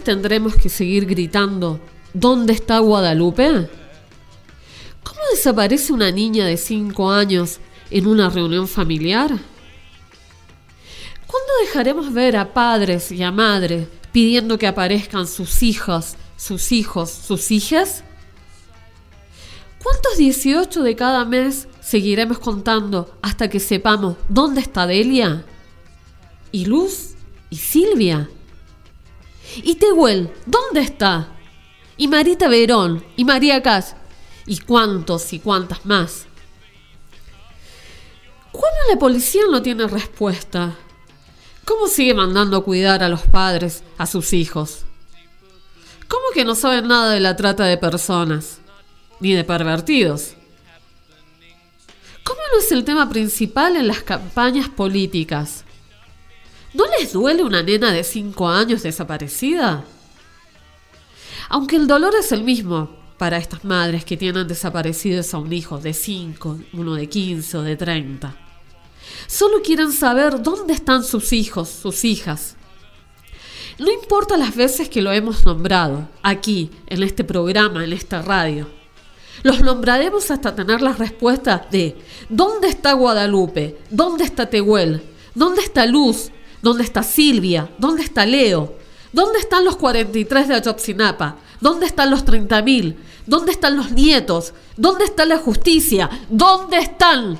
¿Cuántas veces tendremos que seguir gritando ¿Dónde está Guadalupe? ¿Cómo desaparece una niña de 5 años en una reunión familiar? ¿Cuándo dejaremos ver a padres y a madres pidiendo que aparezcan sus hijas, sus hijos, sus hijas? ¿Cuántos 18 de cada mes seguiremos contando hasta que sepamos dónde está Delia? ¿Y Luz? ¿Y Silvia? ¿Y Tehuel? ¿Dónde está? ¿Y Marita Verón? ¿Y María Cas? ¿Y cuántos y cuántas más? ¿Cuándo la policía no tiene respuesta? ¿Cómo sigue mandando a cuidar a los padres, a sus hijos? ¿Cómo que no saben nada de la trata de personas? Ni de pervertidos. ¿Cómo no es el tema principal en las campañas políticas? ¿No les duele una nena de 5 años desaparecida? Aunque el dolor es el mismo para estas madres que tienen desaparecidos a un hijo de 5, uno de 15 o de 30. Solo quieren saber dónde están sus hijos, sus hijas. No importa las veces que lo hemos nombrado, aquí, en este programa, en esta radio. Los nombraremos hasta tener la respuesta de ¿dónde está Guadalupe? ¿Dónde está Tehuel? ¿Dónde está Luz? ¿Dónde está Silvia? ¿Dónde está Leo? ¿Dónde están los 43 de Ayotzinapa? ¿Dónde están los 30.000? ¿Dónde están los nietos? ¿Dónde está la justicia? ¿Dónde están?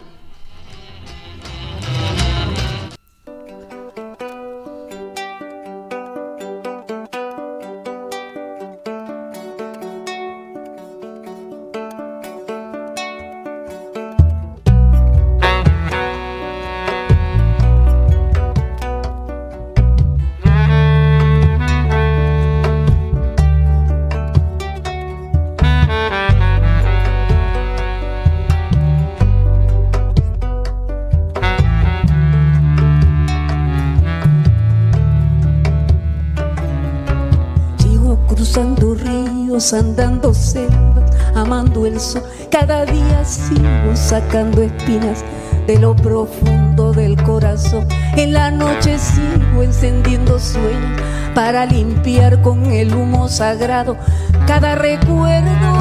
Andando selvas, amando el sol. Cada día sigo sacando espinas de lo profundo del corazón. En la noche sigo encendiendo sueños para limpiar con el humo sagrado cada recuerdo.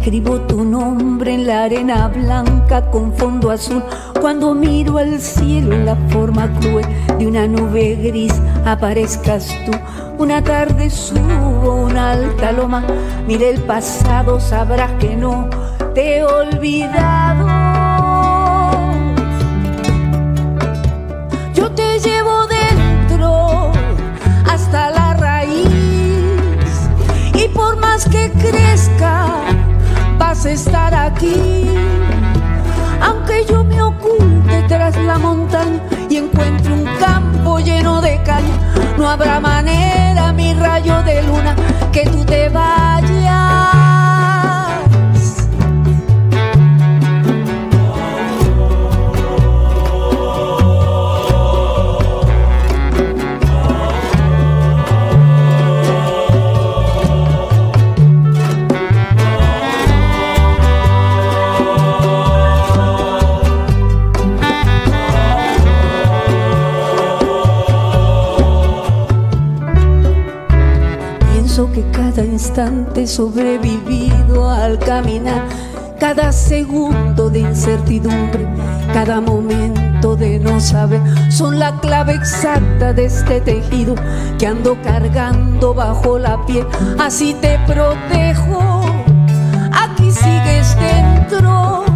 Escribo tu nombre en la arena blanca con fondo azul, cuando miro al cielo en la forma cruel de una nube gris, aparezcas tú. Una tarde subo una alta loma, mire el pasado, sabrás que no te he olvidado. Yo te llevo dentro hasta la raíz y por más que crezca, vas a estar aquí aunque yo me oculte tras la montaña y encuentre un campo lleno de caña, no habrá manera, mi rayo de luna, que tú te vayas. Instante sobrevivido al caminar, cada segundo de incertidumbre, cada momento de no saber, son la clave exacta de este tejido que ando cargando bajo la piel. Así te protejo, aquí sigues dentro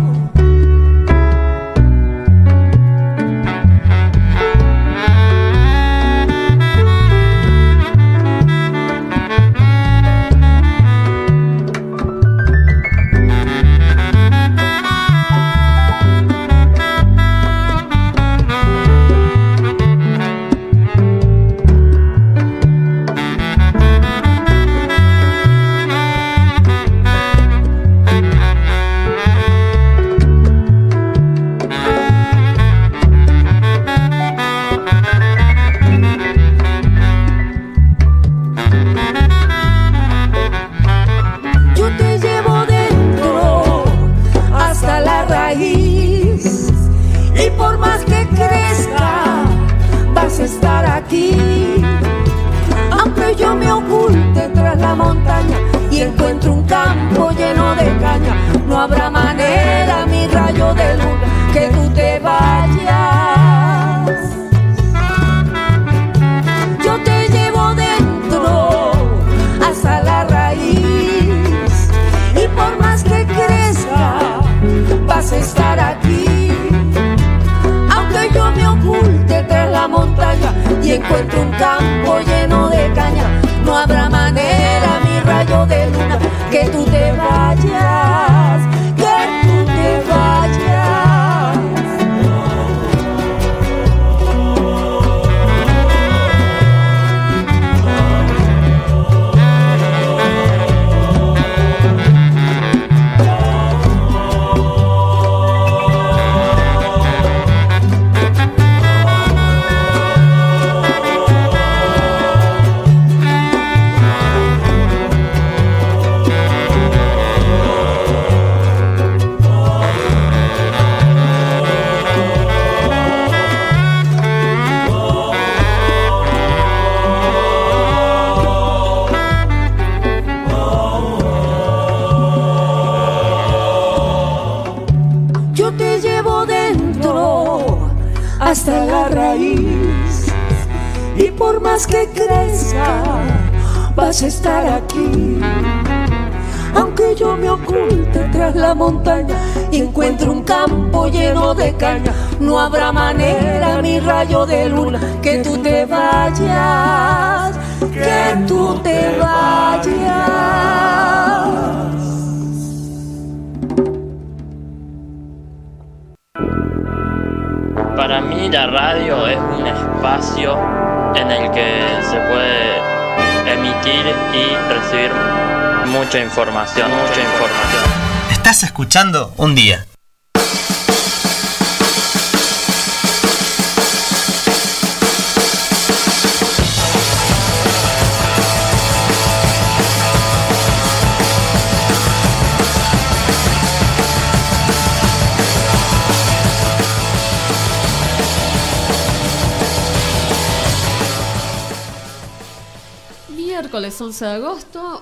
tras la montaña y encuentre un campo lleno de caña, no habrá manera, mi rayo de luna, que tú te vayas, que tú te vayas. Para mí la radio es un espacio en el que se puede emitir y recibir mucha información, mucha información. Estás escuchando un día. Miércoles 11 de agosto,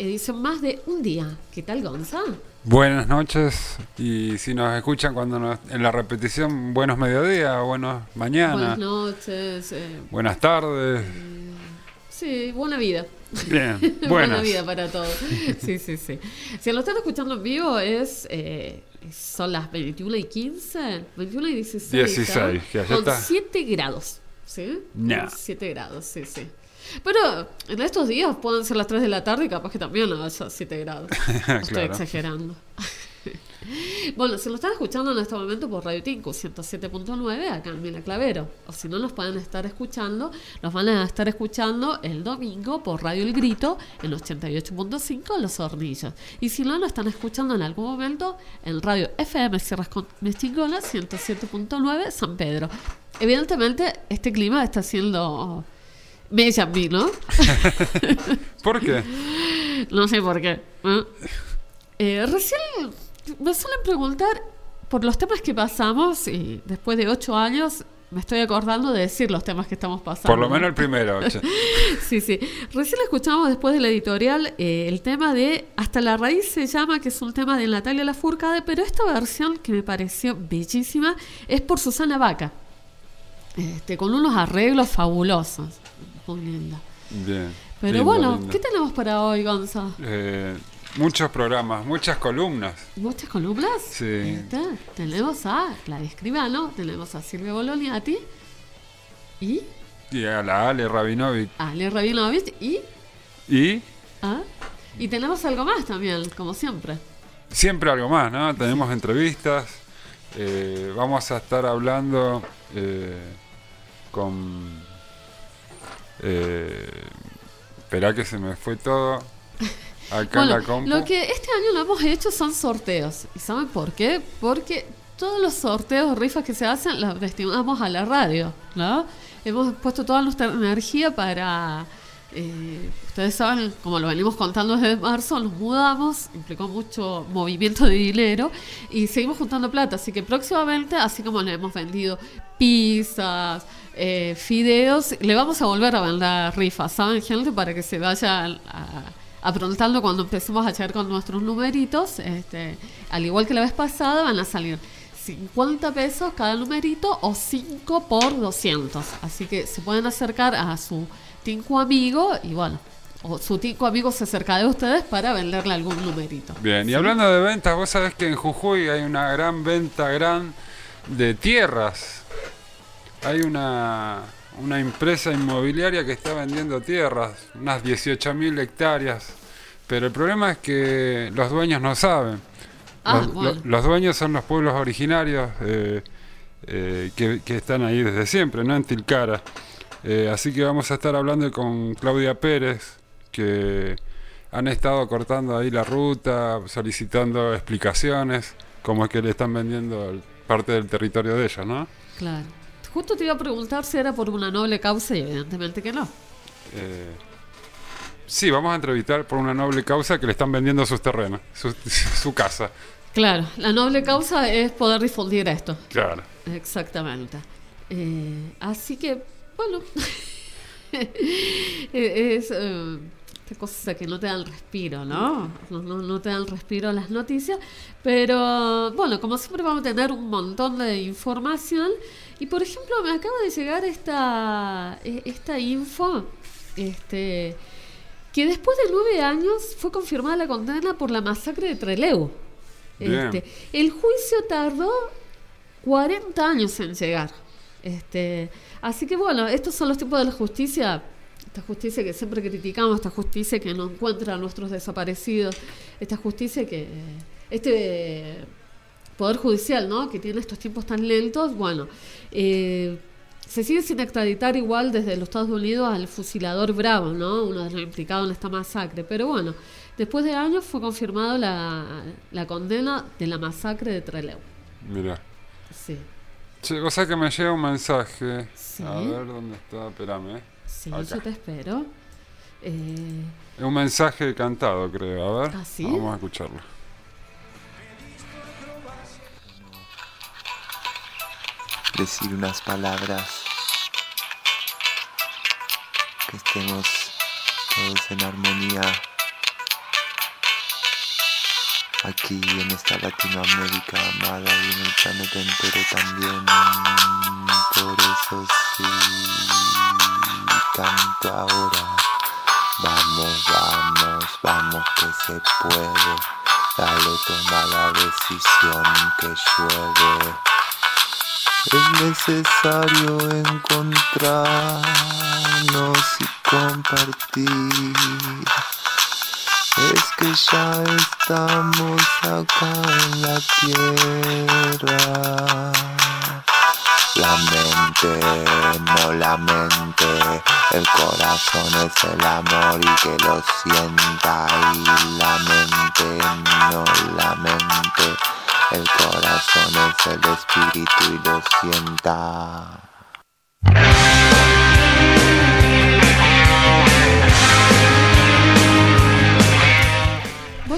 edición más de Un Día. ¿Qué tal, Gonza? Buenas noches y si nos escuchan cuando nos- en la repetición, buenos mediodías, buenos mañana, Buenas buenas, noches. eh, tardes. sí, buena vida. Bien, Buena buenas. vida para todos. Sí, sí, sí. Si lo están escuchando en vivo, es eh, son las 21 y 15, 21 y 16. 16, ¿ah? que allá Con está. 7 grados. ¿Sí? Nah. Con 7 grados, sí, sí. Pero en estos días pueden ser las 3 de la tarde y capaz que también haya 7 grados. Estoy exagerando. Bueno, si lo están escuchando en este momento por Radio Tinku 107.9 acá en Mila Clavero. O si no nos pueden estar escuchando, nos van a estar escuchando el domingo por Radio El Grito en 88.5 Los Hornillos. Y si no, lo están escuchando en algún momento en Radio FM Sierras con Mestingola 107.9 San Pedro. Evidentemente, este clima está siendo media a mí, ¿no? ¿Por qué? No sé por qué. ¿eh? Eh, recién me suelen preguntar por los temas que pasamos y después de ocho años me estoy acordando de decir los temas que estamos pasando. Por lo menos el primero. Sí, sí. Recién escuchamos después de la editorial eh, el tema de Hasta la raíz se llama, que es un tema de Natalia Lafourcade, pero esta versión que me pareció bellísima es por Susana Vaca, este, con unos arreglos fabulosos. Muy linda. Bien. Pero bueno. ¿qué tenemos para hoy, Gonza? Eh, muchos programas, muchas columnas. ¿Muchas columnas? Sí. Este, Tenemos a Gladys Escribano, tenemos a Silvia Boloniati y Y a la Ale Rabinovic. Ale Rabinovich y, Y a- y tenemos algo más también, como siempre. siempre algo más, ¿no? Tenemos entrevistas. eh, vamos a estar hablando eh, con. Eh, esperá que se me fue todo. Acá en Bueno, la compu. lo que este año lo hemos hecho son sorteos. ¿Y saben por qué? Porque todos los sorteos, rifas que se hacen, los destinamos a la radio, ¿no? Hemos puesto toda nuestra energía para... eh, ustedes saben, como lo venimos contando desde marzo, nos mudamos, implicó mucho movimiento de dinero y seguimos juntando plata. Así que próximamente, así como le hemos vendido pizzas, eh, fideos, le vamos a volver a vender rifas, ¿saben, gente? Para que se vayan a- aprontando cuando empecemos a echar con nuestros numeritos. Este, al igual que la vez pasada, van a salir 50 pesos cada numerito o 5 por 200. Así que se pueden acercar a su tinco amigo y bueno, o su tinco amigo se acerca de ustedes para venderle algún numerito. Bien, y hablando de ventas, vos sabés que en Jujuy hay una gran venta gran de tierras. Hay una, una empresa inmobiliaria que está vendiendo tierras, unas 18.000 hectáreas. Pero el problema es que los dueños no saben. Ah, los, bueno. lo- los dueños son los pueblos originarios eh, eh, que, que están ahí desde siempre, ¿no? En Tilcara. Eh, así que vamos a estar hablando con Claudia Pérez, que han estado cortando ahí la ruta, solicitando explicaciones, como es que le están vendiendo parte del territorio de ellos, ¿no? Claro. Justo te iba a preguntar si era por una noble causa y evidentemente que no. Eh, sí, vamos a entrevistar por una noble causa que le están vendiendo sus terrenos, su, su casa. Claro, la noble causa es poder difundir esto. Claro. Exactamente. Eh, así que, bueno, Eh, es eh, esta cosa que no te dan respiro, ¿no? No, no, no te dan respiro las noticias, pero bueno, como siempre vamos a tener un montón de información y por ejemplo me acaba de llegar esta, eh, esta info, este, que después de nueve años fue confirmada la condena por la masacre de Trelew. Este, el juicio tardó 40 años en llegar. Este, así que bueno, estos son los tiempos de la justicia, esta justicia que siempre criticamos, esta justicia que no encuentra a nuestros desaparecidos, esta justicia que este poder judicial, ¿no? Que tiene estos tiempos tan lentos, bueno, eh, se sigue sin extraditar igual desde los Estados Unidos al fusilador Bravo, ¿no? Uno de los implicados en esta masacre, pero bueno, después de años fue confirmado la, la condena de la masacre de Trelew. Mira. Sí. Che, o sea que me llega un mensaje. Sí. A ver dónde está, espérame. Sí, Acá. yo te espero. Eh, Es un mensaje cantado, creo. A ver. ¿Ah, sí? Vamos a escucharlo. Decir unas palabras, que estemos todos en armonía aquí en esta Latinoamérica amada y en el planeta entero también. Por eso sí, tanto ahora. Vamos, vamos, vamos que se puede. Dale, toma la decisión que llueve. Es necesario encontrarnos y compartir. Es que ya estamos acá en la tierra. La mente, no la mente, el corazón es el amor y que lo sienta. Y la mente, no la mente, el corazón es el espíritu y lo sienta.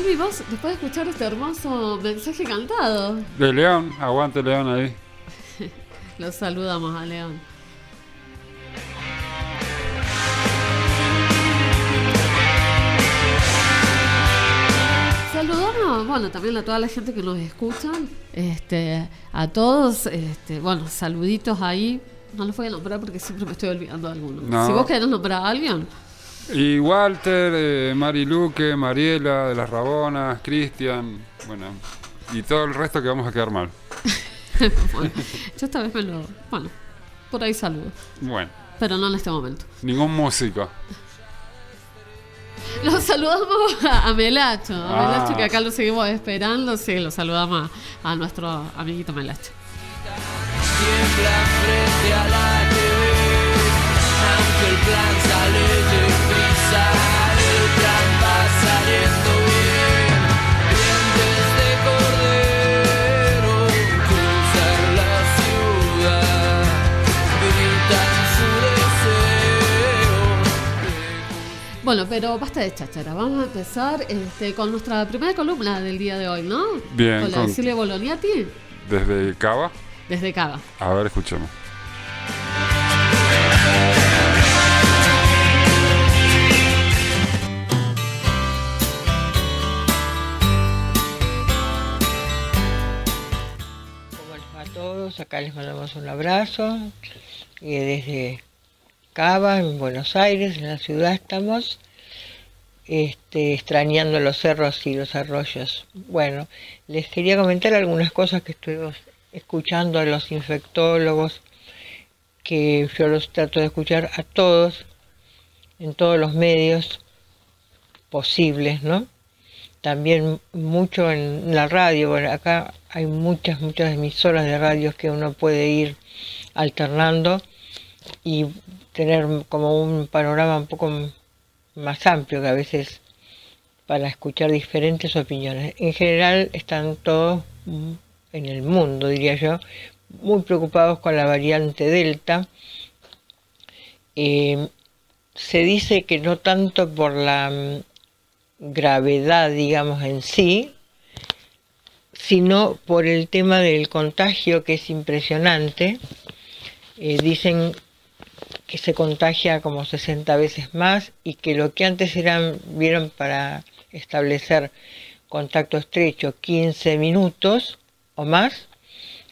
volvimos después de escuchar este hermoso mensaje cantado. De León, aguante León ahí. Los saludamos a León. Saludamos, bueno, también a toda la gente que nos escucha, este, a todos, este, bueno, saluditos ahí. No los voy a nombrar porque siempre me estoy olvidando de alguno. No. Si vos querés nombrar a alguien, Y Walter, eh, Mari Luque, Mariela de las Rabonas, Cristian, bueno, y todo el resto que vamos a quedar mal. bueno, yo esta vez me lo, bueno, por ahí saludo, Bueno, pero no en este momento. ningún músico. Los saludamos a, Melacho, a Ah. Melacho que acá lo seguimos esperando, sí, lo saludamos a, a nuestro amiguito Melacho. tiembla frente a la TV. Aunque el plan Bueno, pero basta de cháchara, vamos a empezar este, con nuestra primera columna del día de hoy, ¿no? Bien, Con la con- de Silvia Boloniati, Desde Cava, desde Cava. a ver, escuchemos. ¿Cómo les va a todos? Acá les mandamos un abrazo. Y desde Cava, en Buenos Aires, en la ciudad estamos, este, extrañando los cerros y los arroyos. Bueno, les quería comentar algunas cosas que estuvimos escuchando a los infectólogos que yo los trato de escuchar a todos, en todos los medios posibles, ¿no? También mucho en la radio, bueno, acá hay muchas, muchas emisoras de radios que uno puede ir alternando y tener como un panorama un poco más amplio que a veces para escuchar diferentes opiniones. En general están todos en el mundo, diría yo, muy preocupados con la variante Delta. Eh, se dice que no tanto por la mm, gravedad, digamos, en sí, sino por el tema del contagio que es impresionante. Eh, dicen que se contagia como 60 veces más y que lo que antes eran, vieron para establecer contacto estrecho 15 minutos o más,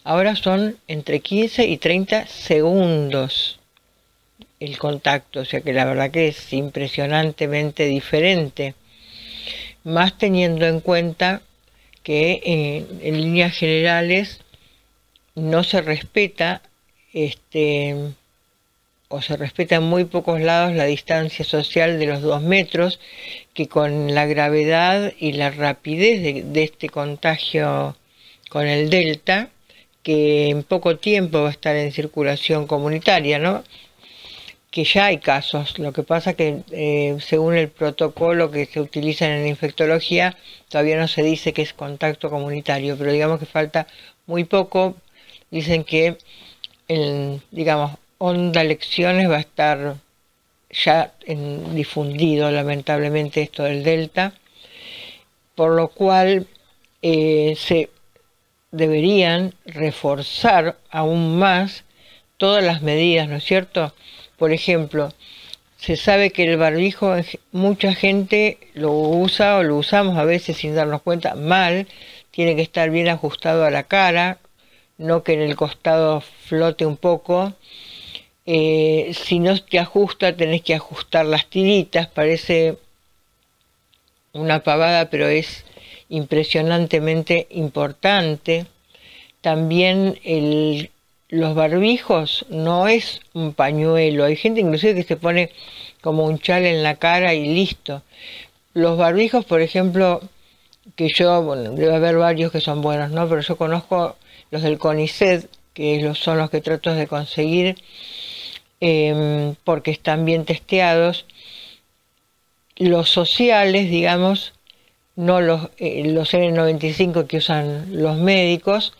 ahora son entre 15 y 30 segundos el contacto, o sea que la verdad que es impresionantemente diferente, más teniendo en cuenta que eh, en líneas generales no se respeta este o se respeta en muy pocos lados la distancia social de los dos metros, que con la gravedad y la rapidez de, este contagio con el Delta, que en poco tiempo va a estar en circulación comunitaria, ¿no? que ya hay casos, lo que pasa que eh, según el protocolo que se utiliza en la infectología, todavía no se dice que es contacto comunitario, pero digamos que falta muy poco, dicen que en, digamos, onda lecciones va a estar ya en, difundido lamentablemente esto del delta, por lo cual eh, se deberían reforzar aún más todas las medidas, ¿no es cierto? Por ejemplo, se sabe que el barbijo mucha gente lo usa o lo usamos a veces sin darnos cuenta mal, tiene que estar bien ajustado a la cara, no que en el costado flote un poco. Eh, si no te ajusta, tenés que ajustar las tiritas, parece una pavada, pero es impresionantemente importante. También los barbijos no es un pañuelo. Hay gente inclusive que se pone como un chal en la cara y listo. Los barbijos, por ejemplo, que yo, bueno, debe haber varios que son buenos, ¿no? Pero yo conozco los del CONICET, que son los que trato de conseguir, em, porque están bien testeados. Los sociales, digamos, no los, eh, los N95 que usan los médicos,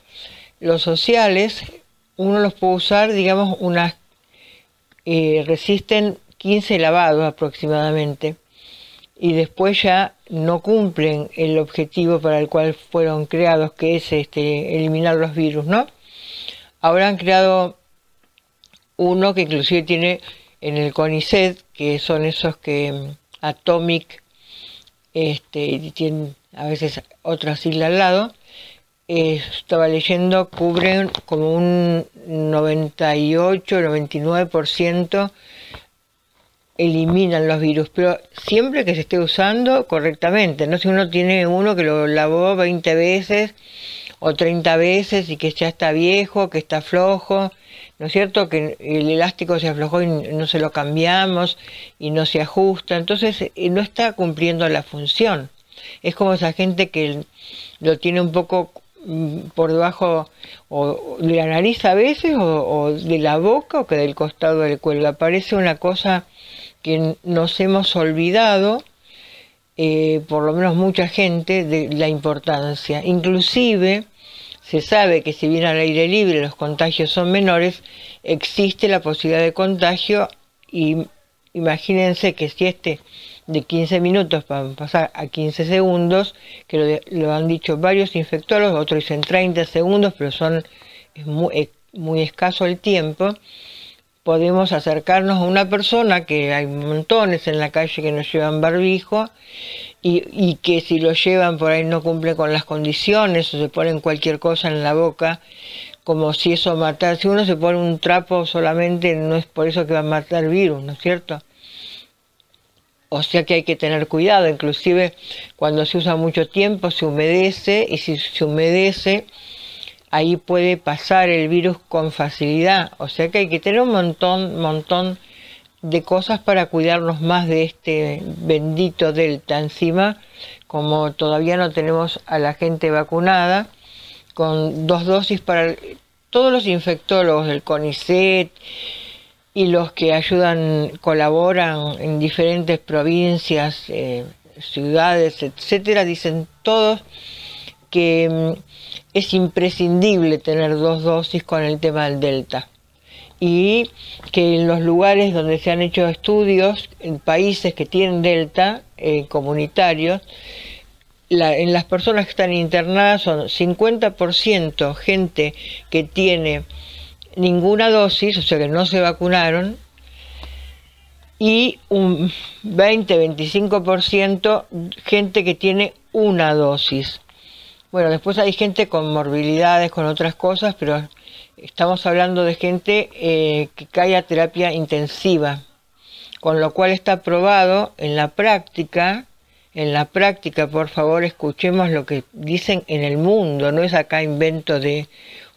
los sociales uno los puede usar, digamos, unas eh, resisten 15 lavados aproximadamente y después ya no cumplen el objetivo para el cual fueron creados, que es este, eliminar los virus, ¿no? Ahora han creado uno que inclusive tiene en el CONICET, que son esos que mm, Atomic, este, y tienen a veces otra sigla al lado, estaba leyendo, cubren como un 98-99% eliminan los virus, pero siempre que se esté usando correctamente, no si uno tiene uno que lo lavó 20 veces o 30 veces y que ya está viejo, que está flojo, ¿no es cierto? Que el elástico se aflojó y no se lo cambiamos y no se ajusta, entonces eh, no está cumpliendo la función. Es como esa gente que lo tiene un poco Mm, por debajo o de la nariz a veces o, de la boca o que del costado del cuello. Parece una cosa que nos hemos olvidado, eh, por lo menos mucha gente, de la importancia. Inclusive se sabe que si bien al aire libre los contagios son menores, existe la posibilidad de contagio y imagínense que si este de 15 minutos para pasar a 15 segundos, que lo, han dicho varios infectólogos, otros dicen 30 segundos, pero son es muy, escaso el tiempo, podemos acercarnos a una persona, que hay montones en la calle que no llevan barbijo, y, y, que si lo llevan por ahí no cumple con las condiciones o se ponen cualquier cosa en la boca, como si eso matara. Si uno se pone un trapo solamente, no es por eso que va a matar el virus, ¿no es cierto? O sea que hay que tener cuidado, inclusive cuando se usa mucho tiempo se humedece y si se humedece ahí puede pasar el virus con facilidad. O sea que hay que tener un montón, montón de cosas para cuidarnos más de este bendito delta. Encima, como todavía no tenemos a la gente vacunada, con dos dosis para todos los infectólogos del CONICET y los que ayudan, colaboran en diferentes provincias, eh, ciudades, etcétera, dicen todos que mm, es imprescindible tener dos dosis con el tema del delta y que en los lugares donde se han hecho estudios, en países que tienen delta eh, comunitarios, en las personas que están internadas son 50% gente que tiene ninguna dosis, o sea que no se vacunaron, y un 20-25% gente que tiene una dosis. Bueno, después hay gente con morbilidades, con otras cosas, pero estamos hablando de gente eh, que cae a terapia intensiva, con lo cual está probado en la práctica en la práctica, por favor, escuchemos lo que dicen en el mundo, no es acá invento de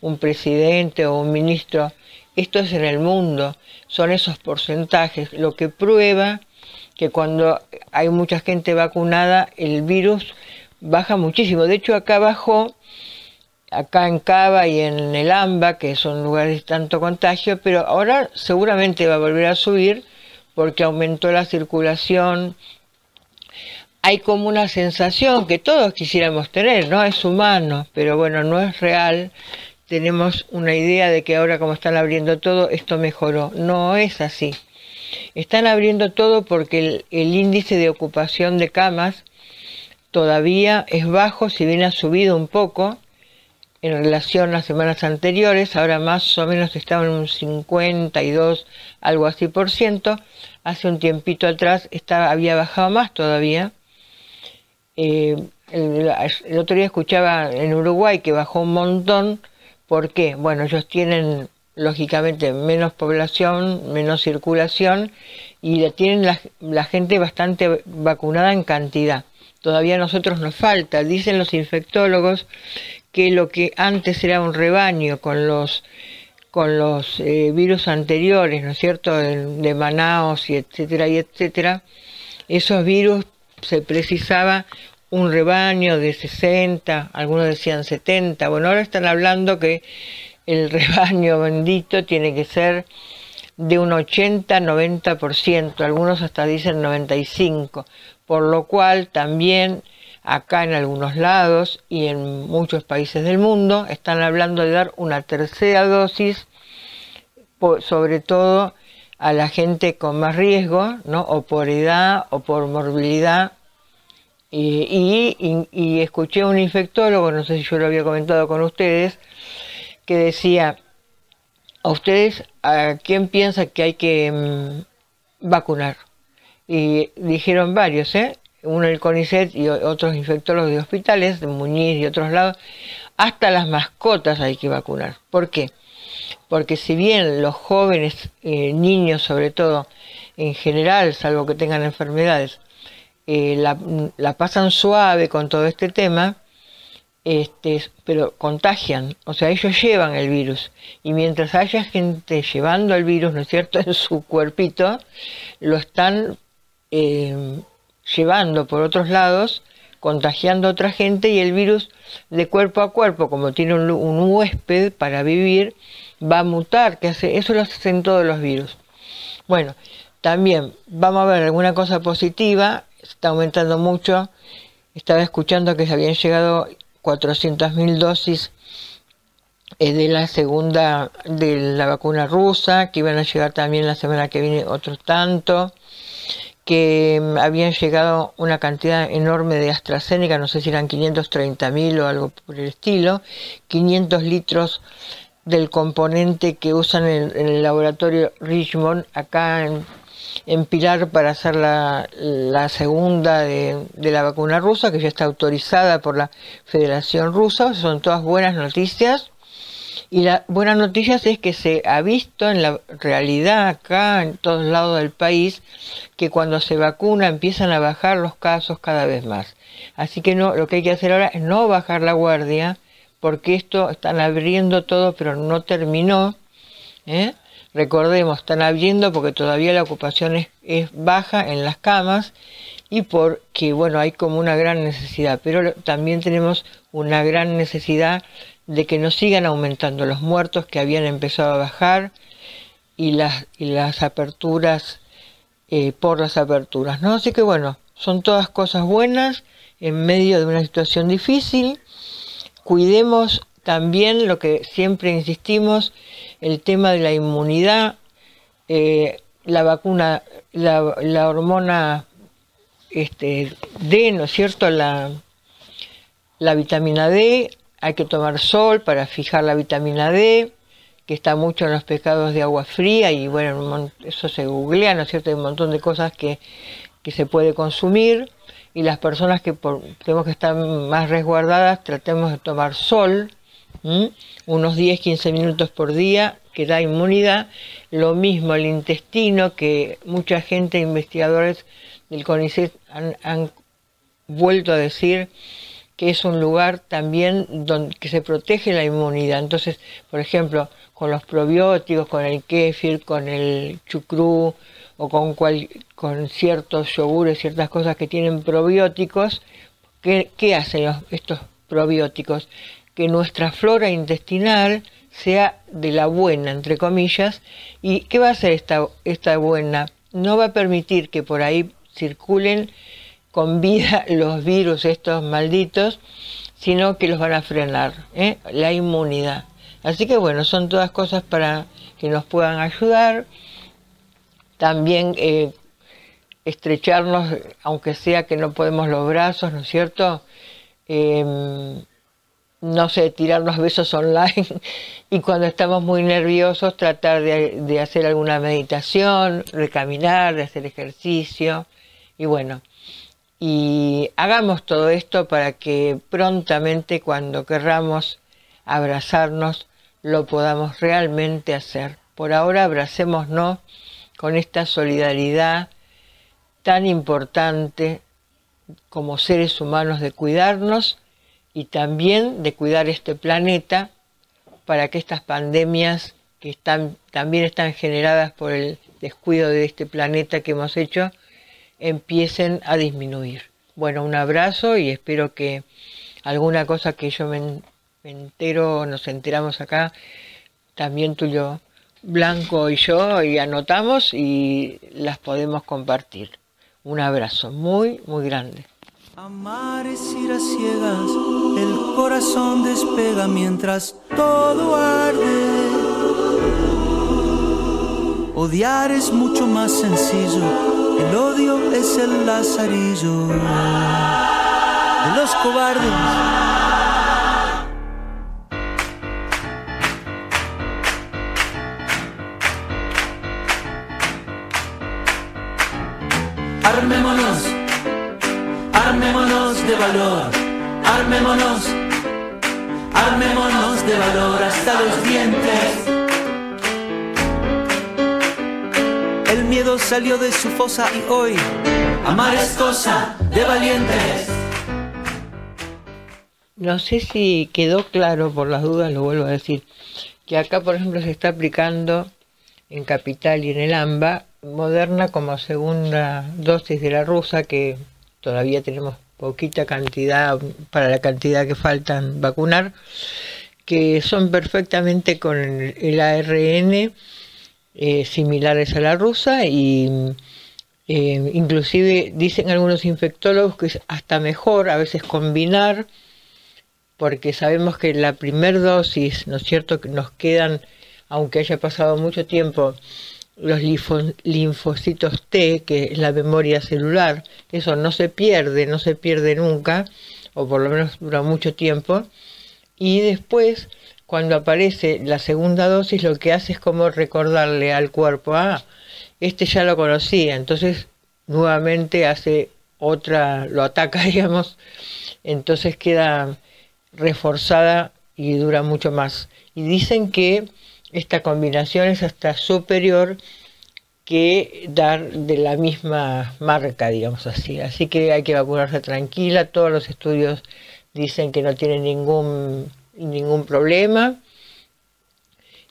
un presidente o un ministro, esto es en el mundo, son esos porcentajes, lo que prueba que cuando hay mucha gente vacunada el virus baja muchísimo. De hecho, acá bajó, acá en Cava y en el AMBA, que son lugares de tanto contagio, pero ahora seguramente va a volver a subir porque aumentó la circulación, hay como una sensación que todos quisiéramos tener, ¿no? Es humano, pero bueno, no es real. Tenemos una idea de que ahora como están abriendo todo, esto mejoró. No es así. Están abriendo todo porque el, índice de ocupación de camas todavía es bajo, si bien ha subido un poco en relación a semanas anteriores, ahora más o menos estaba en un 52, algo así por ciento, hace un tiempito atrás estaba, había bajado más todavía, eh, el, otro día escuchaba en Uruguay que bajó un montón. ¿Por qué? Bueno, ellos tienen lógicamente menos población, menos circulación y tienen la, la gente bastante vacunada en cantidad. Todavía a nosotros nos falta. Dicen los infectólogos que lo que antes era un rebaño con los con los eh, virus anteriores, ¿no es cierto?, de, de Manaos y etcétera y etcétera, esos virus se precisaba un rebaño de 60, algunos decían 70, bueno, ahora están hablando que el rebaño bendito tiene que ser de un 80-90%, algunos hasta dicen 95%, por lo cual también acá en algunos lados y en muchos países del mundo están hablando de dar una tercera dosis, sobre todo a la gente con más riesgo, ¿no? o por edad o por morbilidad. Y, escuché a un infectólogo, no sé si yo lo había comentado con ustedes, que decía, a ustedes, ¿a quién piensa que hay que mm, vacunar? Y dijeron varios, ¿eh? Uno el CONICET y otros infectólogos de hospitales, de Muñiz y otros lados, hasta las mascotas hay que vacunar. ¿Por qué? porque si bien los jóvenes, eh, niños sobre todo, en general, salvo que tengan enfermedades, eh, la, pasan suave con todo este tema, este, pero contagian, o sea, ellos llevan el virus. Y mientras haya gente llevando el virus, ¿no es cierto?, en su cuerpito, lo están eh, llevando por otros lados, contagiando a otra gente y el virus de cuerpo a cuerpo, como tiene un, huésped para vivir, va a mutar, que hace, eso lo hacen todos los virus. Bueno, también vamos a ver alguna cosa positiva, está aumentando mucho, estaba escuchando que se habían llegado 400.000 dosis eh, de la segunda de la vacuna rusa, que iban a llegar también la semana que viene otro tanto, que mm, habían llegado una cantidad enorme de AstraZeneca, no sé si eran 530.000 o algo por el estilo, 500 litros del componente que usan en, el laboratorio Richmond acá en, Pilar para hacer la, segunda de, la vacuna rusa, que ya está autorizada por la Federación Rusa. Son todas buenas noticias. Y la buena noticia es que se ha visto en la realidad acá, en todos lados del país, que cuando se vacuna empiezan a bajar los casos cada vez más. Así que no, lo que hay que hacer ahora es no bajar la guardia, porque esto están abriendo todo, pero no terminó. ¿eh? Recordemos, están abriendo porque todavía la ocupación es, es baja en las camas y porque, bueno, hay como una gran necesidad, pero también tenemos una gran necesidad de que no sigan aumentando los muertos que habían empezado a bajar y las, y las aperturas eh, por las aperturas, ¿no? Así que bueno, son todas cosas buenas en medio de una situación difícil. Cuidemos también lo que siempre insistimos, el tema de la inmunidad, eh, la vacuna, la, la hormona este, D, ¿no es cierto? La, la vitamina D, hay que tomar sol para fijar la vitamina D, que está mucho en los pescados de agua fría y bueno, eso se googlea, ¿no es cierto? Hay un montón de cosas que, que se puede consumir y las personas que tenemos que estar más resguardadas tratemos de tomar sol, unos 10-15 minutos por día, que da inmunidad. Lo mismo el intestino, que mucha gente, investigadores del CONICET han vuelto a decir que es un lugar también donde que se protege la inmunidad. Entonces, por ejemplo, con los probióticos, con el kéfir, con el chucrú o con, cual, con ciertos yogures, ciertas cosas que tienen probióticos, ¿qué, qué hacen los, estos probióticos? Que nuestra flora intestinal sea de la buena, entre comillas, y ¿qué va a hacer esta, esta buena? No va a permitir que por ahí circulen con vida los virus estos malditos, sino que los van a frenar, ¿eh? la inmunidad. Así que bueno, son todas cosas para que nos puedan ayudar. También eh, estrecharnos, aunque sea que no podemos los brazos, ¿no es cierto? Em, no sé, tirarnos besos online y cuando estamos muy nerviosos tratar de, de hacer alguna meditación, de caminar, de hacer ejercicio y bueno, y hagamos todo esto para que prontamente cuando querramos abrazarnos lo podamos realmente hacer. Por ahora abracémonos con esta solidaridad tan importante como seres humanos de cuidarnos y también de cuidar este planeta para que estas pandemias que también están generadas por el descuido de este planeta que hemos hecho, empiecen a disminuir. Bueno, un abrazo y espero que alguna cosa que yo me, entero, nos enteramos acá, también tuyo Blanco y yo, y anotamos y las podemos compartir. Un abrazo muy, muy grande. Amar es ir a ciegas, el corazón despega mientras todo arde. Odiar es mucho más sencillo el odio es el lazarillo de los cobardes. Armémonos, armémonos de valor, armémonos, armémonos de valor hasta los dientes. Salió de su fosa y hoy amar es cosa de valientes. No sé si quedó claro, por las dudas lo vuelvo a decir, que acá por ejemplo se está aplicando en Capital y en el AMBA Moderna como segunda dosis de la rusa, que todavía tenemos poquita cantidad para la cantidad que faltan vacunar, que son perfectamente con el ARN eh, similares a la rusa y eh, inclusive dicen algunos infectólogos que es hasta mejor a veces combinar porque sabemos que la primer dosis, ¿no es cierto?, que nos quedan, aunque haya pasado mucho tiempo, los linfocitos T, que es la memoria celular, eso no se pierde, no se pierde nunca, o por lo menos dura mucho tiempo, y después cuando aparece la segunda dosis, lo que hace es como recordarle al cuerpo, ah, este ya lo conocía, entonces nuevamente hace otra, lo ataca, digamos, entonces queda reforzada y dura mucho más. Y dicen que esta combinación es hasta superior que dar de la misma marca, digamos así. Así que hay que vacunarse tranquila, todos los estudios dicen que no tiene ningún ningún problema.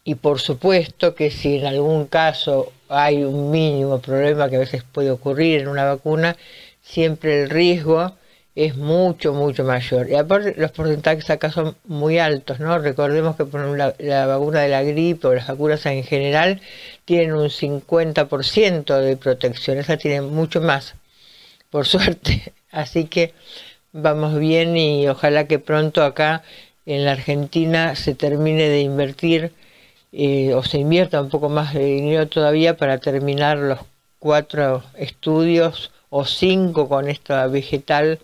Y por supuesto que si en algún caso hay un mínimo problema que a veces puede ocurrir en una vacuna, siempre el riesgo es mucho, mucho mayor. Y aparte los porcentajes acá son muy altos, ¿no? Recordemos que por la, la vacuna de la gripe o las vacunas en general tienen un 50% de protección, esa tiene mucho más, por suerte. Así que vamos bien y ojalá que pronto acá en la Argentina se termine de invertir eh, o se invierta un poco más de dinero todavía para terminar los cuatro estudios o cinco con esta vegetal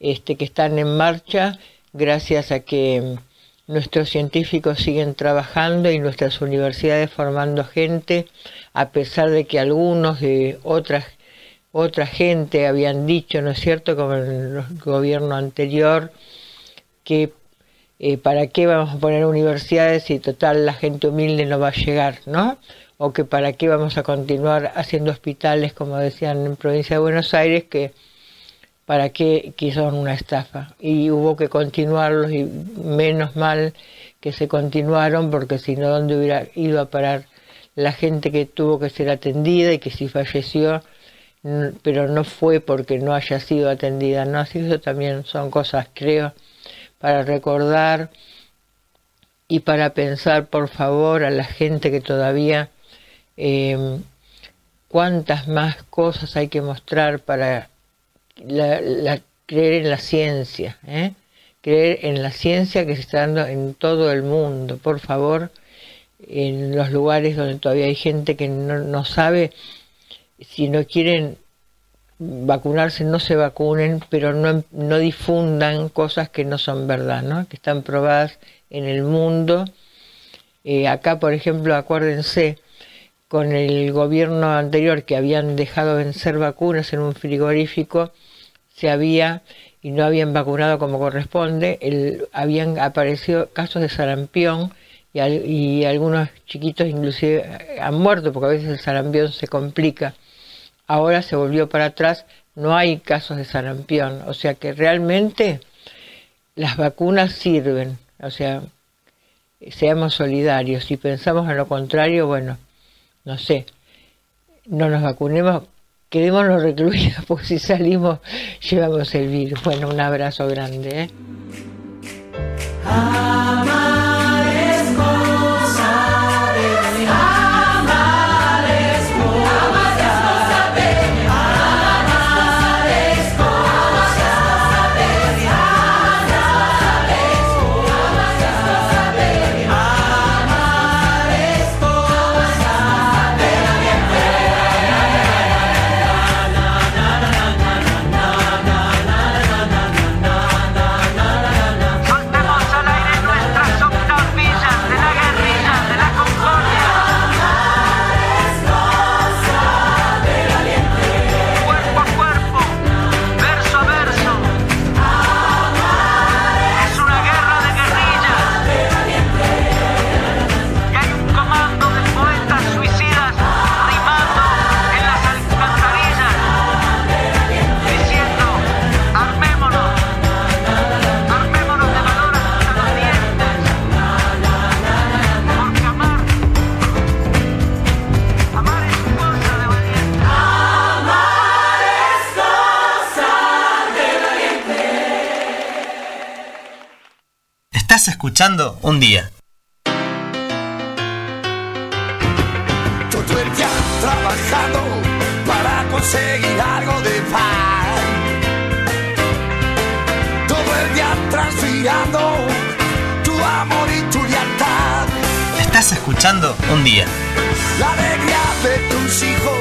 este, que están en marcha gracias a que nuestros científicos siguen trabajando y nuestras universidades formando gente, a pesar de que algunos de otras otra gente habían dicho, ¿no es cierto?, como el gobierno anterior, que eh, para qué vamos a poner universidades si total la gente humilde no va a llegar, ¿no? O que para qué vamos a continuar haciendo hospitales, como decían en provincia de Buenos Aires, que para qué que son una estafa. Y hubo que continuarlos y menos mal que se continuaron, porque si no, ¿dónde hubiera ido a parar la gente que tuvo que ser atendida y que si falleció, pero no fue porque no haya sido atendida, ¿no? Así eso también son cosas, creo, para recordar y para pensar, por favor, a la gente que todavía eh, cuántas más cosas hay que mostrar para creer en la ciencia, ¿eh? creer en la ciencia que se está dando en todo el mundo, por favor, en los lugares donde todavía hay gente que no, no sabe si no quieren vacunarse no se vacunen, pero no, no difundan cosas que no son verdad, ¿no? que están probadas en el mundo. Eh, acá, por ejemplo, acuérdense, con el gobierno anterior que habían dejado vencer vacunas en un frigorífico, se había y no habían vacunado como corresponde, el, habían aparecido casos de sarampión y, y algunos chiquitos inclusive han muerto porque a veces el sarampión se complica ahora se volvió para atrás, no hay casos de sarampión, o sea que realmente las vacunas sirven, o sea, seamos solidarios, si pensamos en lo contrario, bueno, no sé, no nos vacunemos, quedémonos recluidos, porque si salimos llevamos el virus. Bueno, un abrazo grande. ¿eh? Escuchando un día. Todo el día trabajando para conseguir algo de pan. Todo el día transpirando tu amor y tu lealtad. Estás escuchando un día. La alegría de tus hijos,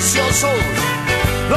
preciosos, lo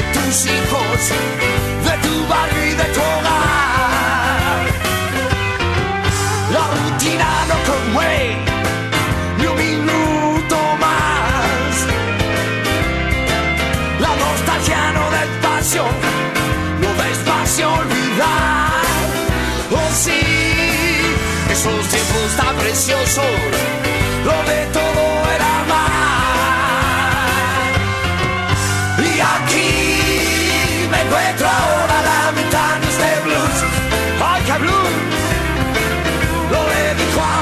de tus hijos, de tu barrio y de tu hogar. La rutina no conmueve ni un minuto más. La nostalgia no da espacio, no da olvidar. Oh sí, esos tiempos tan preciosos,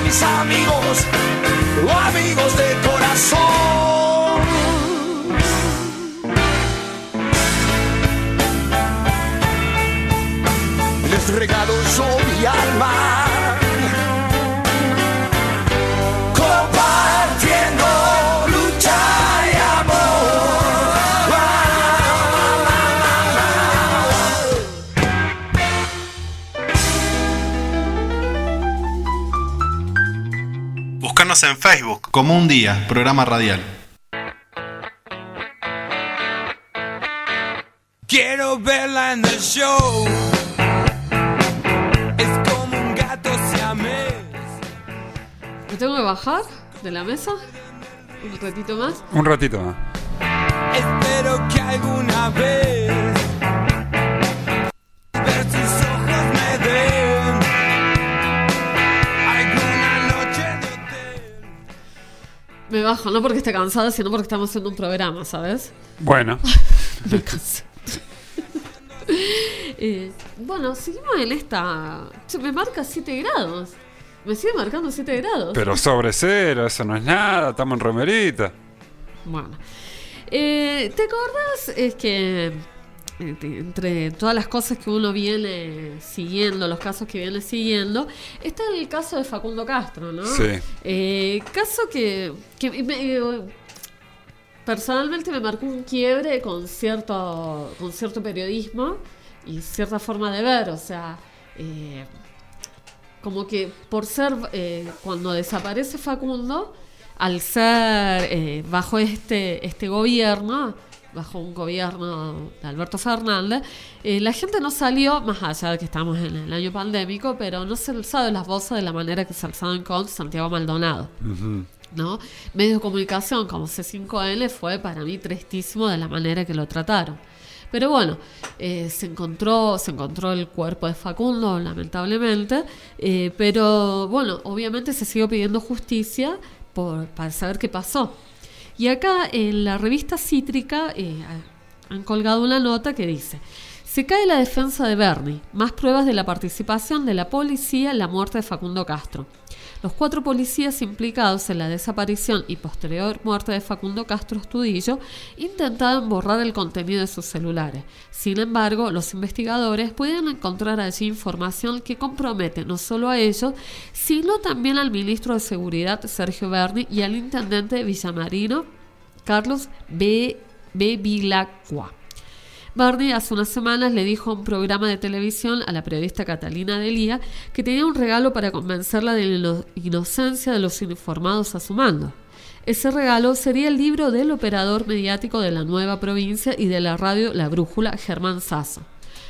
mis amigos, o amigos de corazón. les regalo yo mi alma. Búscanos en Facebook como un día, programa radial. Quiero verla en el show. Es como un gato siamés. ¿Me tengo que bajar de la mesa? Un ratito más. Un ratito más. Espero que alguna vez Me bajo, no porque esté cansada, sino porque estamos haciendo un programa, ¿sabes? Bueno, Me cansé. Eh, bueno, seguimos en esta. Me marca 7 grados. Me sigue marcando 7 grados. pero sobre cero, eso no es nada, estamos en romerita. Bueno. Eh, ¿Te acordás? Es que entre todas las cosas que uno viene siguiendo, los casos que viene siguiendo, está el caso de Facundo Castro, ¿no? Sí. Eh, caso que, que me- eh, personalmente me marcó un quiebre con cierto, con cierto periodismo y cierta forma de ver, o sea, eh, como que por ser, eh, cuando desaparece Facundo, al ser eh, bajo este, este gobierno, bajo un gobierno de Alberto Fernández, eh, la gente no salió, más allá de que estamos en el año pandémico, pero no se alzaron las voces de la manera que se alzaban con Santiago Maldonado. ¿no? Medios de comunicación como C5N fue para mí tristísimo de la manera que lo trataron. Pero bueno, eh, se encontró se encontró el cuerpo de Facundo, lamentablemente, eh, pero bueno, obviamente se siguió pidiendo justicia por, para saber qué pasó. Y acá en la revista Cítrica eh, han colgado una nota que dice, se cae la defensa de Bernie, más pruebas de la participación de la policía en la muerte de Facundo Castro. Los cuatro policías implicados en la desaparición y posterior muerte de Facundo Castro Estudillo intentaban borrar el contenido de sus celulares. Sin embargo, los investigadores pueden encontrar allí información que compromete no solo a ellos, sino también al ministro de Seguridad Sergio Berni y al intendente Villamarino Carlos B. Bevilacqua. Barney hace unas semanas le dijo a un programa de televisión a la periodista Catalina Delía que tenía un regalo para convencerla de la ino- inocencia de los informados a su mando. Ese regalo sería el libro del operador mediático de la nueva provincia y de la radio La Brújula, Germán Sasso.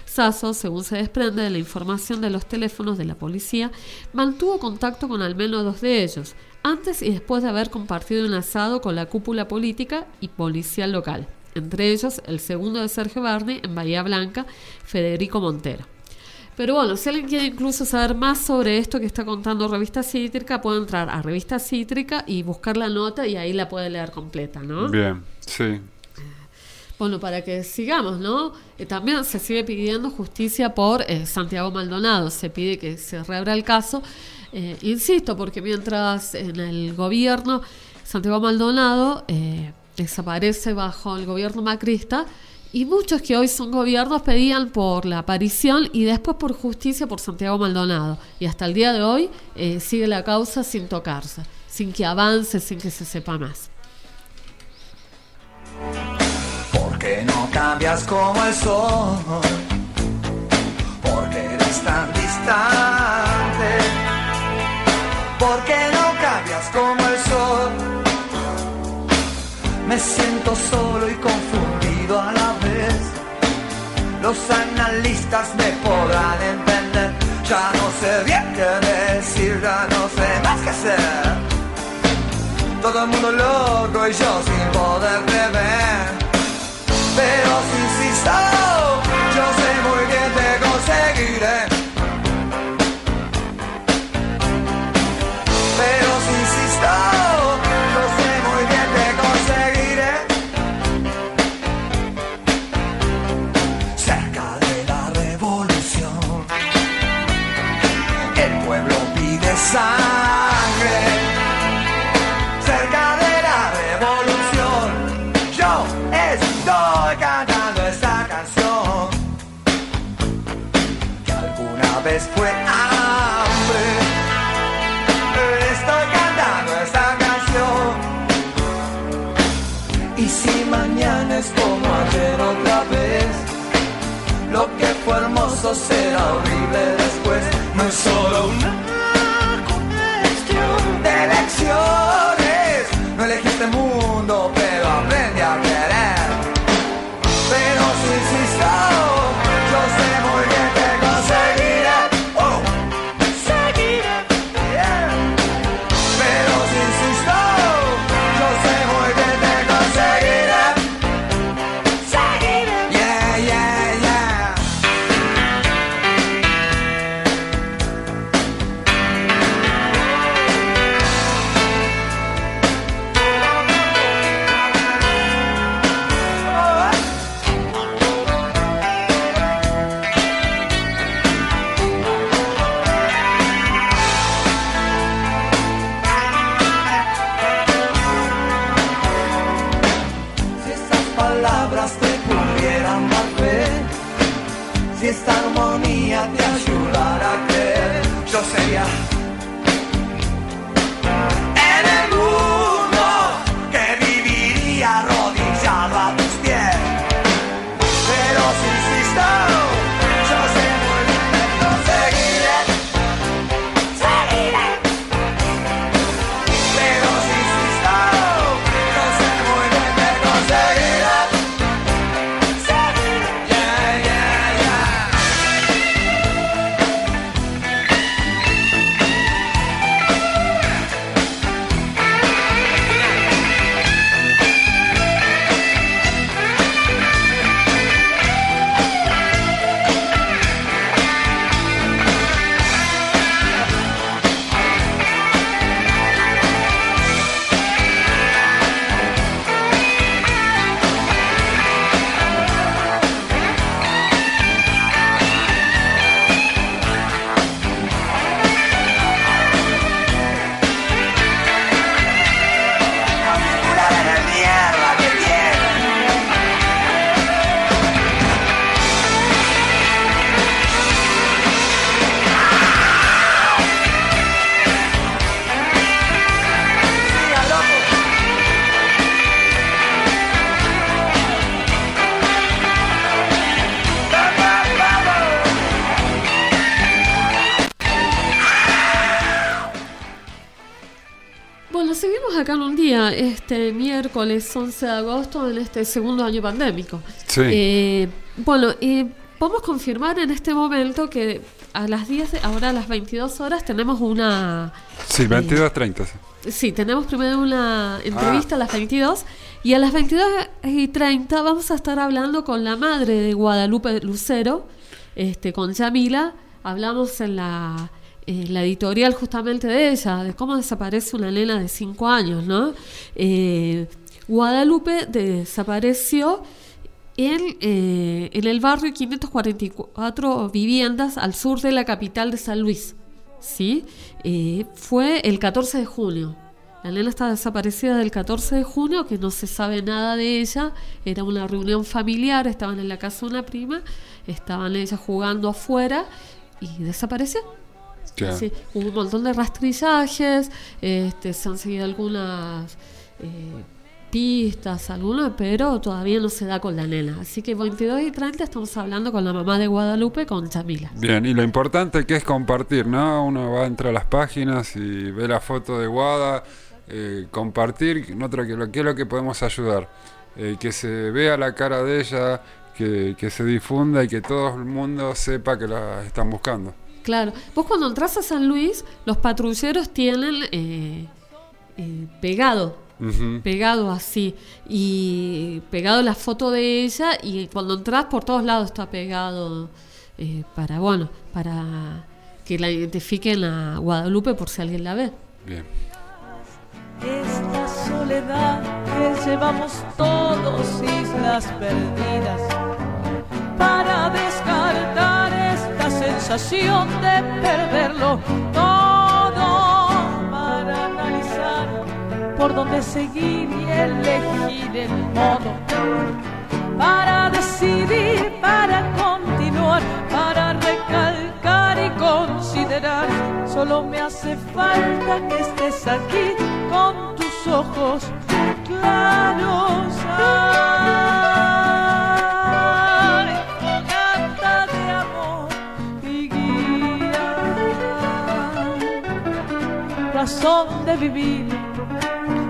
Sasso, según se desprende de la información de los teléfonos de la policía, mantuvo contacto con al menos dos de ellos, antes y después de haber compartido un asado con la cúpula política y policial local, entre ellos el segundo de Sergio Barney en Bahía Blanca, Federico Montero. Pero bueno, si alguien quiere incluso saber más sobre esto que está contando Revista Cítrica, puede entrar a Revista Cítrica y buscar la nota y ahí la puede leer completa, ¿no? Bien, sí. Bueno, para que sigamos, ¿no? Eh, también se sigue pidiendo justicia por eh, Santiago Maldonado. Se pide que se reabra el caso. Eh, insisto, porque mientras en el gobierno Santiago Maldonado desaparece bajo el gobierno macrista, y muchos que hoy son gobiernos pedían por la aparición y después por justicia por Santiago Maldonado. Y hasta el día de hoy eh, sigue la causa sin tocarse, sin que avance, sin que se sepa más. ¿Por qué no cambias como el sol? ¿Por qué eres tan distante? Me siento solo y confundido a la vez. Los analistas me podrán entender. Ya no sé bien qué decir, ya no sé más qué hacer. Todo el mundo loco y yo sin poder ver. Pero si yo vez fue hambre. Estoy cantando esta canción y si mañana es como ayer otra vez, lo que fue hermoso será horrible después. No es solo una miércoles 11 de agosto, en este segundo año pandémico. Sí. Eh, bueno, eh, podemos confirmar en este momento que a las 10, de- ahora a las 22 horas, tenemos una... Sí, 22.30. sí. Sí, tenemos primero una entrevista a las 22 y a las 22 y 30 vamos a estar hablando con la madre de Guadalupe Lucero, este, con Yamila. Hablamos en la, en la editorial justamente de ella, de cómo desaparece una nena de 5 años, ¿no? Eh, Guadalupe desapareció en, eh, en el barrio 544 viviendas al sur de la capital de San Luis. ¿sí? Eh, fue el 14 de junio. La nena está desaparecida del 14 de junio, que no se sabe nada de ella. Era una reunión familiar, estaban en la casa de una prima, estaban ellas jugando afuera y desapareció. Claro. Sí, hubo un montón de rastrillajes, este, se han seguido algunas eh, pistas, algunas, pero todavía no se da con la nena. Así que 22 y 30 estamos hablando con la mamá de Guadalupe, con Chamila. Bien, y lo importante que es compartir, ¿no? Uno va a entrar a las páginas y ve la foto de Guada, eh, compartir, ¿no? Que lo que es lo que podemos ayudar, Eh, que se vea la cara de ella, que, que se difunda y que todo el mundo sepa que la están buscando. Claro, vos cuando entras a San Luis, los patrulleros tienen eh, eh, pegado, pegado así, y pegado la foto de ella, y cuando entras por todos lados está pegado eh, para, bueno, para que la identifiquen a Guadalupe por si alguien la ve. Bien. Esta soledad que llevamos todos, islas perdidas, para descartar sensación de perderlo todo, para analizar por dónde seguir y elegir el modo, para decidir, para continuar, para recalcar y considerar. Solo me hace falta que estés aquí con tus ojos claros. Razón de vivir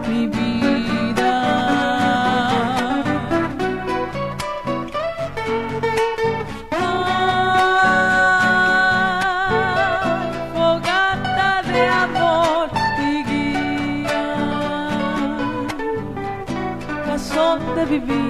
mi vida. Ay, fogata de amor y guía, razón de vivir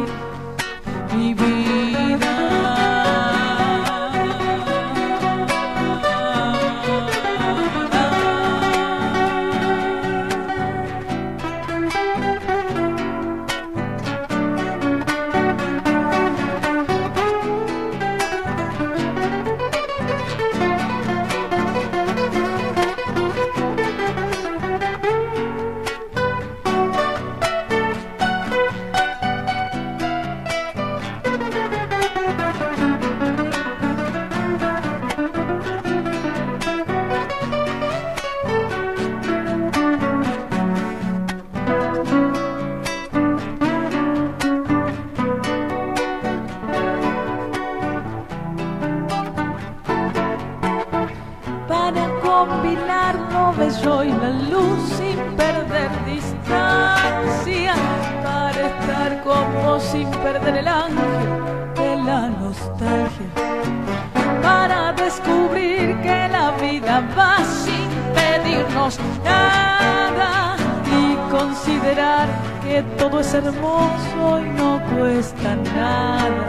va sin pedirnos nada y considerar que todo es hermoso y no cuesta nada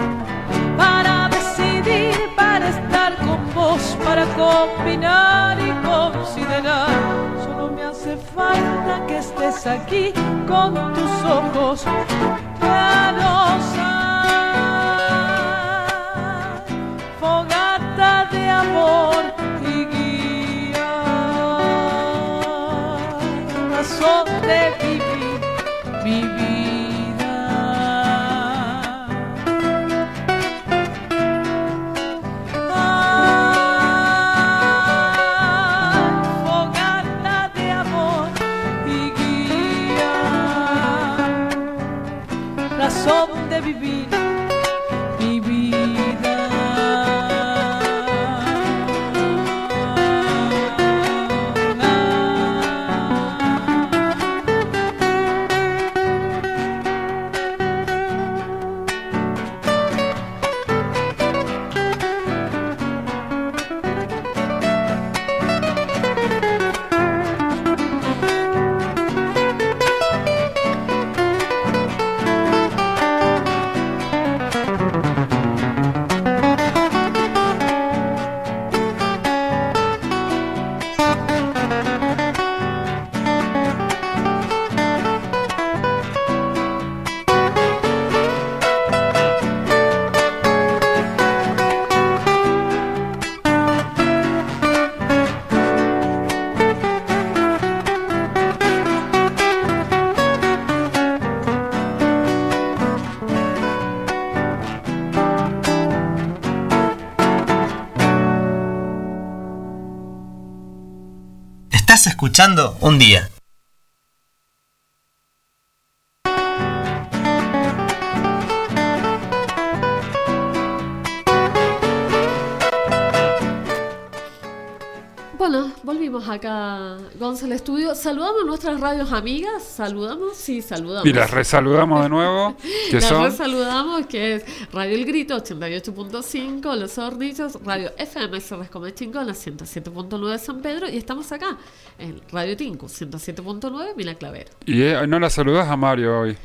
para decidir, para estar con vos, para combinar y considerar. Solo me hace falta que estés aquí con tus ojos. Ay, razón escuchando un día. Acá, Gonzalo Estudio. Saludamos a nuestras radios amigas. Saludamos, sí, saludamos. Y las resaludamos de nuevo. Que las son resaludamos, que es Radio El Grito 88.5, Los Hornillos, Radio FM Cerres Comechingo, la 107.9 de San Pedro. Y estamos acá, en Radio Tinku 107.9, Mila Clavero. Y eh, no la saludas a Mario hoy,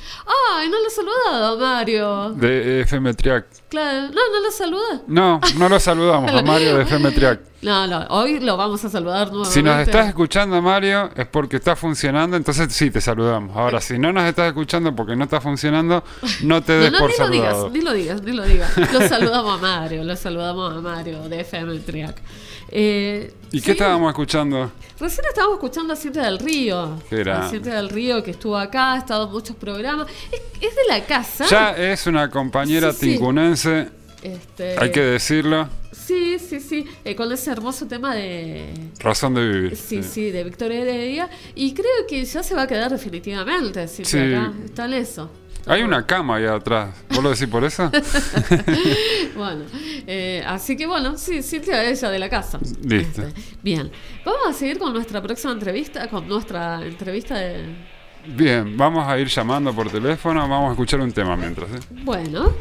¡Ay, no lo he saludado, Mario! de FM Triac. Claro, no, no lo saluda. No, no lo saludamos a Mario de FM Triac. No, no, hoy lo vamos a saludar nuevamente. Si nos estás escuchando, Mario, es porque está funcionando, entonces sí, te saludamos. Ahora, si no nos estás escuchando porque no está funcionando, no te des No, no, por ni lo digas, ni lo digas, ni lo digas. Lo saludamos a Mario, lo saludamos a Mario de FM Triac. Eh, ¿Y qué estábamos escuchando? Recién estábamos escuchando a Cintia del Río. Qué grande. A Cintia del Río que estuvo acá, ha estado en muchos programas. Es, es de la casa. Ya es una compañera Sí, sí. tincunense, Este, hay que decirlo, Sí, sí, sí. eh, con ese hermoso tema de. razón de vivir. Sí, sí, de Victoria Heredia. Y creo que ya se va a quedar definitivamente. Sí. acá. Está en eso. Hay una cama ahí atrás. ¿Vos lo decís por eso? bueno, eh, así que bueno, sí, Cintia es ella de la casa. Listo. Este, bien, vamos a seguir con nuestra próxima entrevista, con nuestra entrevista de... Bien, vamos a ir llamando por teléfono, vamos a escuchar un tema mientras. ¿eh? Bueno,